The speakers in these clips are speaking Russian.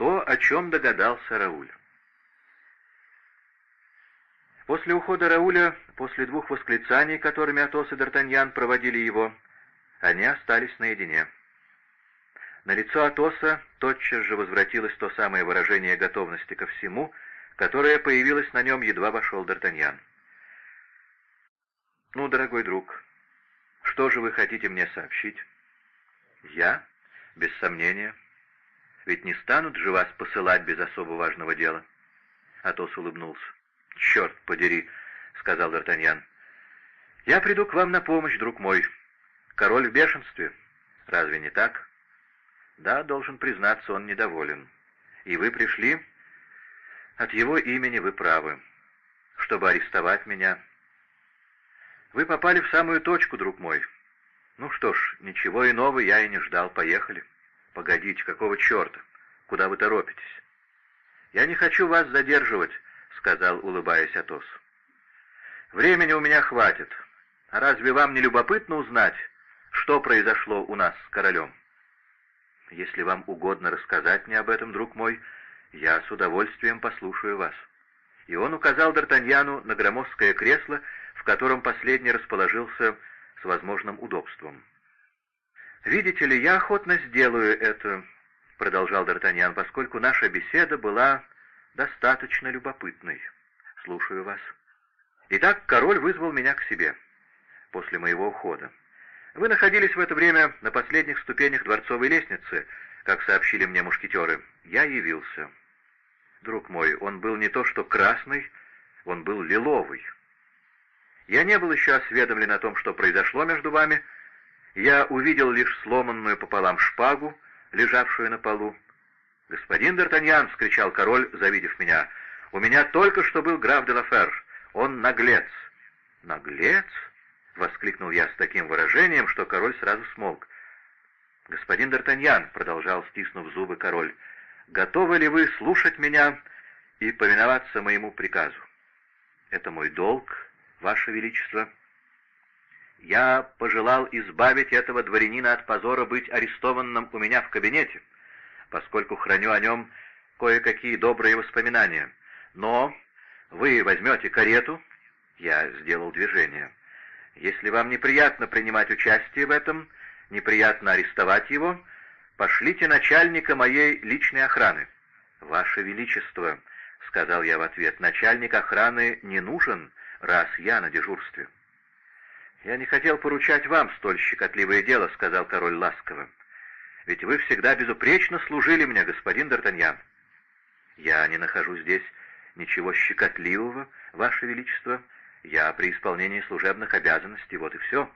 то, о чем догадался Рауль. После ухода Рауля, после двух восклицаний, которыми Атос и Д'Артаньян проводили его, они остались наедине. На лицо Атоса тотчас же возвратилось то самое выражение готовности ко всему, которое появилось на нем, едва вошел Д'Артаньян. «Ну, дорогой друг, что же вы хотите мне сообщить?» «Я? Без сомнения. Ведь не станут же вас посылать без особо важного дела?» Атос улыбнулся. «Черт подери!» — сказал Д'Артаньян. «Я приду к вам на помощь, друг мой. Король в бешенстве. Разве не так?» «Да, должен признаться, он недоволен. И вы пришли? От его имени вы правы. Чтобы арестовать меня. Вы попали в самую точку, друг мой. Ну что ж, ничего иного я и не ждал. Поехали. Погодите, какого черта? Куда вы торопитесь? Я не хочу вас задерживать». — сказал, улыбаясь Атос. «Времени у меня хватит. А разве вам не любопытно узнать, что произошло у нас с королем?» «Если вам угодно рассказать мне об этом, друг мой, я с удовольствием послушаю вас». И он указал Д'Артаньяну на громоздкое кресло, в котором последний расположился с возможным удобством. «Видите ли, я охотно сделаю это», — продолжал Д'Артаньян, «поскольку наша беседа была достаточно любопытный. Слушаю вас. Итак, король вызвал меня к себе после моего ухода. Вы находились в это время на последних ступенях дворцовой лестницы, как сообщили мне мушкетеры. Я явился. Друг мой, он был не то что красный, он был лиловый. Я не был еще осведомлен о том, что произошло между вами. Я увидел лишь сломанную пополам шпагу, лежавшую на полу. «Господин Д'Артаньян!» — вскричал король, завидев меня. «У меня только что был граф де Лафер. Он наглец». «Наглец?» — воскликнул я с таким выражением, что король сразу смолк. «Господин Д'Артаньян!» — продолжал, стиснув зубы король. «Готовы ли вы слушать меня и повиноваться моему приказу?» «Это мой долг, ваше величество». «Я пожелал избавить этого дворянина от позора быть арестованным у меня в кабинете» поскольку храню о нем кое-какие добрые воспоминания. Но вы возьмете карету, я сделал движение. Если вам неприятно принимать участие в этом, неприятно арестовать его, пошлите начальника моей личной охраны. Ваше Величество, — сказал я в ответ, — начальник охраны не нужен, раз я на дежурстве. «Я не хотел поручать вам столь щекотливое дело», — сказал король ласково. Ведь вы всегда безупречно служили мне, господин Д'Артаньян. Я не нахожу здесь ничего щекотливого, ваше величество. Я при исполнении служебных обязанностей, вот и все.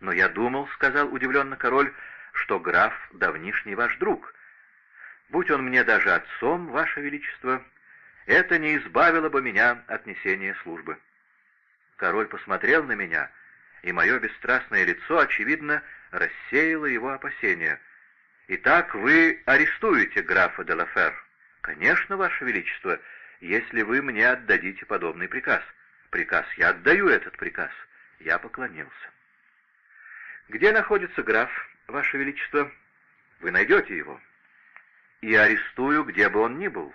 Но я думал, — сказал удивленно король, — что граф давнишний ваш друг. Будь он мне даже отцом, ваше величество, это не избавило бы меня от несения службы. Король посмотрел на меня, и мое бесстрастное лицо, очевидно, рассеяло его опасения — «Итак, вы арестуете графа де Лафер?» «Конечно, Ваше Величество, если вы мне отдадите подобный приказ». «Приказ, я отдаю этот приказ». Я поклонился. «Где находится граф, Ваше Величество?» «Вы найдете его». «И арестую, где бы он ни был».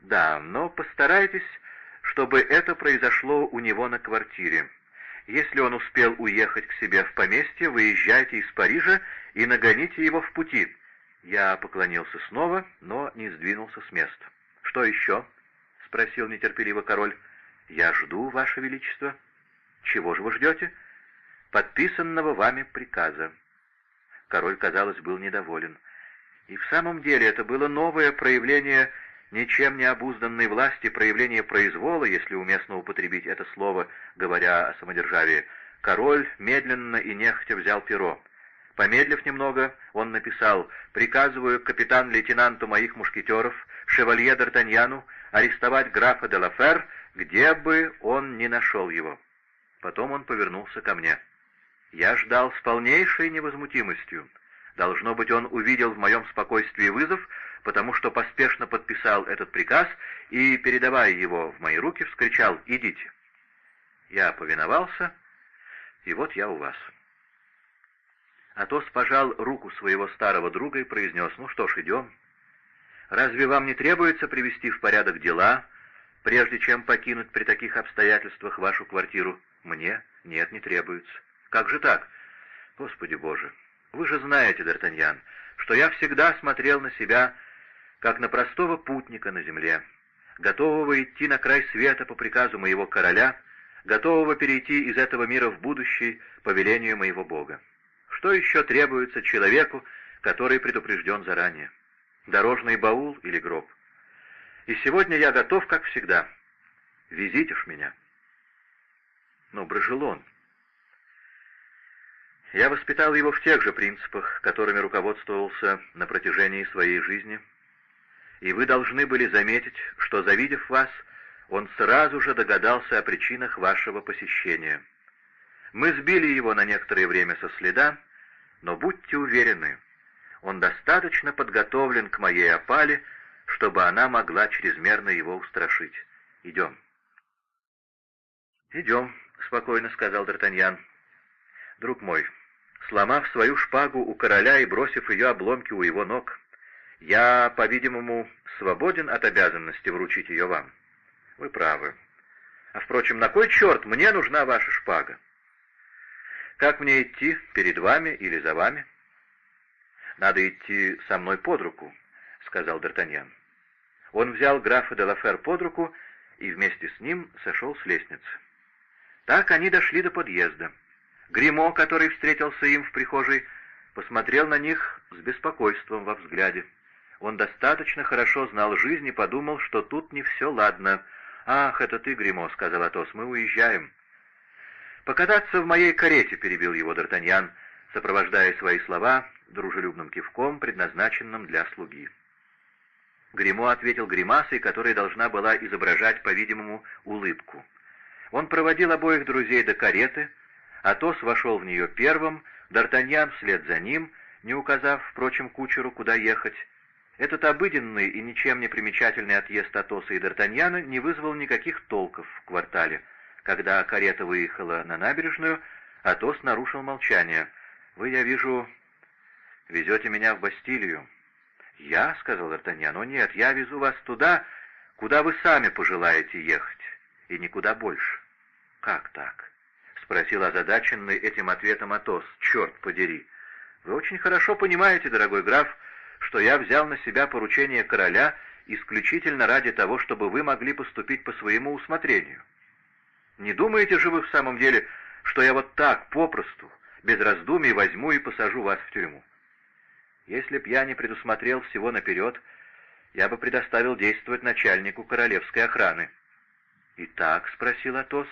«Да, но постарайтесь, чтобы это произошло у него на квартире. Если он успел уехать к себе в поместье, выезжайте из Парижа и нагоните его в пути». Я поклонился снова, но не сдвинулся с места. «Что еще?» — спросил нетерпеливо король. «Я жду, Ваше Величество». «Чего же вы ждете?» «Подписанного вами приказа». Король, казалось, был недоволен. И в самом деле это было новое проявление ничем не обузданной власти, проявление произвола, если уместно употребить это слово, говоря о самодержавии. Король медленно и нехотя взял перо. Помедлив немного, он написал «Приказываю капитан-лейтенанту моих мушкетеров, шевалье Д'Артаньяну, арестовать графа де Лафер, где бы он ни нашел его». Потом он повернулся ко мне. Я ждал с полнейшей невозмутимостью. Должно быть, он увидел в моем спокойствии вызов, потому что поспешно подписал этот приказ и, передавая его в мои руки, вскричал «Идите». Я повиновался, и вот я у вас. Атос пожал руку своего старого друга и произнес, «Ну что ж, идем». Разве вам не требуется привести в порядок дела, прежде чем покинуть при таких обстоятельствах вашу квартиру? Мне? Нет, не требуется. Как же так? Господи Боже, вы же знаете, Д'Артаньян, что я всегда смотрел на себя, как на простого путника на земле, готового идти на край света по приказу моего короля, готового перейти из этого мира в будущий по велению моего Бога. Что еще требуется человеку, который предупрежден заранее? Дорожный баул или гроб? И сегодня я готов, как всегда. Везите ж меня. Но Брожелон... Я воспитал его в тех же принципах, которыми руководствовался на протяжении своей жизни, и вы должны были заметить, что, завидев вас, он сразу же догадался о причинах вашего посещения. Мы сбили его на некоторое время со следа, но будьте уверены, он достаточно подготовлен к моей опале, чтобы она могла чрезмерно его устрашить. Идем. «Идем», — спокойно сказал Д'Артаньян. «Друг мой, сломав свою шпагу у короля и бросив ее обломки у его ног, я, по-видимому, свободен от обязанности вручить ее вам. Вы правы. А, впрочем, на кой черт мне нужна ваша шпага? Как мне идти, перед вами или за вами? Надо идти со мной под руку, — сказал Д'Артаньян. Он взял графа де Лафер под руку и вместе с ним сошел с лестницы. Так они дошли до подъезда. Гримо, который встретился им в прихожей, посмотрел на них с беспокойством во взгляде. Он достаточно хорошо знал жизнь и подумал, что тут не все ладно. «Ах, это ты, Гримо, сказал Атос, — «мы уезжаем». «Покататься в моей карете», — перебил его Д'Артаньян, сопровождая свои слова дружелюбным кивком, предназначенным для слуги. Гримо ответил гримасой, которая должна была изображать, по-видимому, улыбку. Он проводил обоих друзей до кареты, Атос вошел в нее первым, Д'Артаньян вслед за ним, не указав, впрочем, кучеру, куда ехать, этот обыденный и ничем не примечательный отъезд Атоса и Д'Артаньяна не вызвал никаких толков в квартале. Когда карета выехала на набережную, Атос нарушил молчание. «Вы, я вижу, везете меня в Бастилию». «Я?» — сказал Д'Артаньян. «О нет, я везу вас туда, куда вы сами пожелаете ехать, и никуда больше». «Как так?» — спросил озадаченный этим ответом Атос. «Черт подери! Вы очень хорошо понимаете, дорогой граф, что я взял на себя поручение короля исключительно ради того, чтобы вы могли поступить по своему усмотрению. Не думаете же вы в самом деле, что я вот так, попросту, без раздумий возьму и посажу вас в тюрьму? Если б я не предусмотрел всего наперед, я бы предоставил действовать начальнику королевской охраны. «Итак?» — спросил Атос.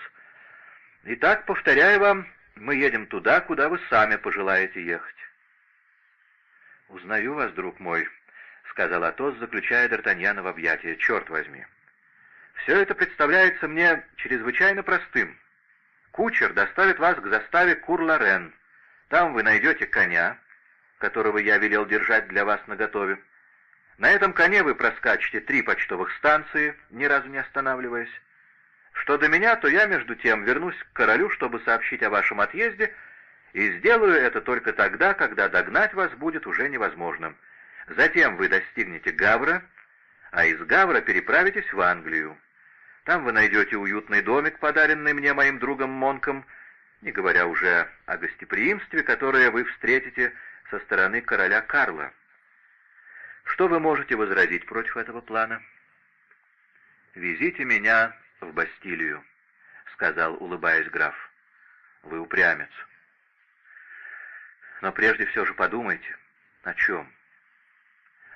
«Итак, повторяю вам, мы едем туда, куда вы сами пожелаете ехать. «Узнаю вас, друг мой», — сказал Атос, заключая Д'Артаньяна в объятия. «Черт возьми! Все это представляется мне чрезвычайно простым. Кучер доставит вас к заставе Кур-Лорен. Там вы найдете коня, которого я велел держать для вас наготове. На этом коне вы проскачете три почтовых станции, ни разу не останавливаясь. Что до меня, то я, между тем, вернусь к королю, чтобы сообщить о вашем отъезде, и сделаю это только тогда, когда догнать вас будет уже невозможным. Затем вы достигнете Гавра, а из Гавра переправитесь в Англию. Там вы найдете уютный домик, подаренный мне моим другом Монком, не говоря уже о гостеприимстве, которое вы встретите со стороны короля Карла. Что вы можете возразить против этого плана? «Везите меня в Бастилию», — сказал, улыбаясь граф. «Вы упрямец». Но прежде все же подумайте. О чем?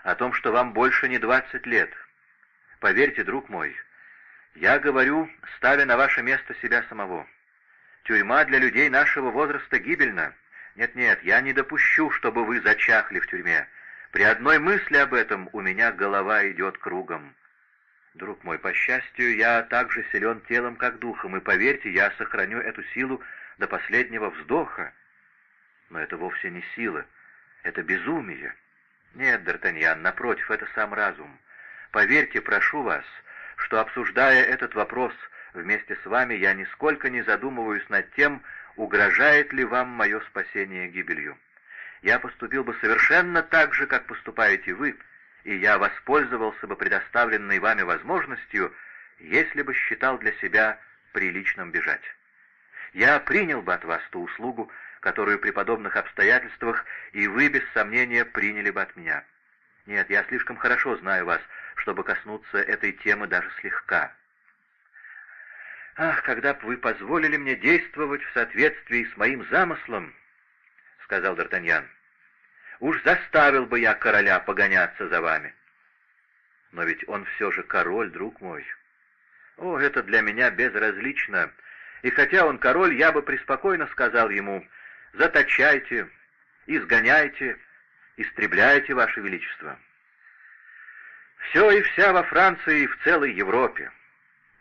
О том, что вам больше не двадцать лет. Поверьте, друг мой, я говорю, ставя на ваше место себя самого. Тюрьма для людей нашего возраста гибельна. Нет-нет, я не допущу, чтобы вы зачахли в тюрьме. При одной мысли об этом у меня голова идет кругом. Друг мой, по счастью, я так же силен телом, как духом, и поверьте, я сохраню эту силу до последнего вздоха. Но это вовсе не сила, это безумие. Нет, Д'Артаньян, напротив, это сам разум. Поверьте, прошу вас, что, обсуждая этот вопрос вместе с вами, я нисколько не задумываюсь над тем, угрожает ли вам мое спасение гибелью. Я поступил бы совершенно так же, как поступаете вы, и я воспользовался бы предоставленной вами возможностью, если бы считал для себя приличным бежать. Я принял бы от вас ту услугу, которую при подобных обстоятельствах и вы, без сомнения, приняли бы от меня. Нет, я слишком хорошо знаю вас, чтобы коснуться этой темы даже слегка. «Ах, когда бы вы позволили мне действовать в соответствии с моим замыслом!» — сказал Д'Артаньян. «Уж заставил бы я короля погоняться за вами!» «Но ведь он все же король, друг мой!» «О, это для меня безразлично!» И хотя он король, я бы преспокойно сказал ему, «Заточайте, изгоняйте, истребляйте, Ваше Величество». Все и вся во Франции и в целой Европе.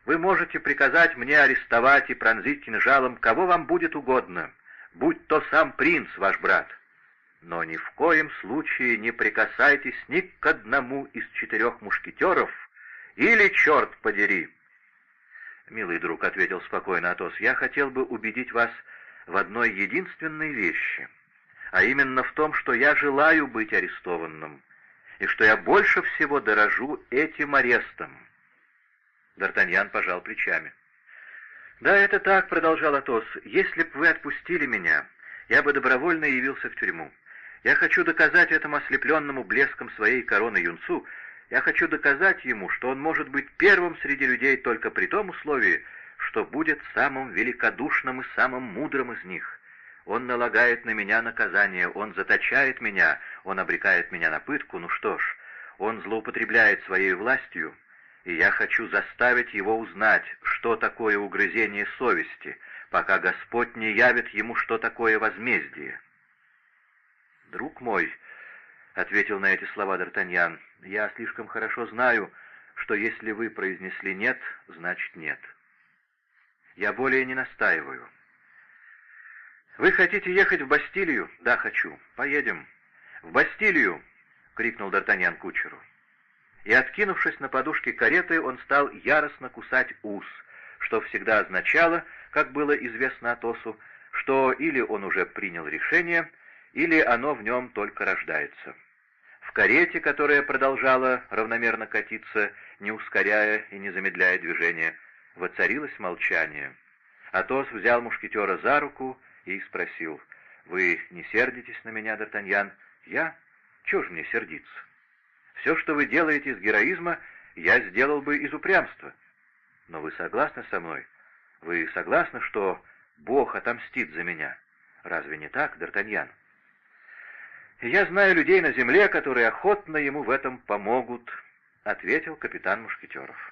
Вы можете приказать мне арестовать и пронзить кинжалом кого вам будет угодно, будь то сам принц, ваш брат. Но ни в коем случае не прикасайтесь ни к одному из четырех мушкетеров, или, черт подери, «Милый друг», — ответил спокойно Атос, — «я хотел бы убедить вас в одной единственной вещи, а именно в том, что я желаю быть арестованным, и что я больше всего дорожу этим арестом». Д'Артаньян пожал плечами. «Да, это так», — продолжал Атос, — «если бы вы отпустили меня, я бы добровольно явился в тюрьму. Я хочу доказать этому ослепленному блеском своей короны юнцу, я хочу доказать ему, что он может быть первым среди людей только при том условии, что будет самым великодушным и самым мудрым из них. Он налагает на меня наказание, он заточает меня, он обрекает меня на пытку, ну что ж, он злоупотребляет своей властью, и я хочу заставить его узнать, что такое угрызение совести, пока Господь не явит ему, что такое возмездие. Друг мой, — ответил на эти слова Д'Артаньян, — «я слишком хорошо знаю, что если вы произнесли «нет», значит «нет». Я более не настаиваю. «Вы хотите ехать в Бастилию?» «Да, хочу. Поедем». «В Бастилию!» — крикнул Д'Артаньян кучеру. И, откинувшись на подушке кареты, он стал яростно кусать ус, что всегда означало, как было известно Атосу, что или он уже принял решение, или оно в нем только рождается. В карете, которая продолжала равномерно катиться, не ускоряя и не замедляя движение, воцарилось молчание. Атос взял мушкетера за руку и спросил, «Вы не сердитесь на меня, Д'Артаньян?» «Я? Чего же мне сердиться? Все, что вы делаете из героизма, я сделал бы из упрямства. Но вы согласны со мной? Вы согласны, что Бог отомстит за меня? Разве не так, Д'Артаньян?» «Я знаю людей на земле, которые охотно ему в этом помогут», — ответил капитан Мушкетеров.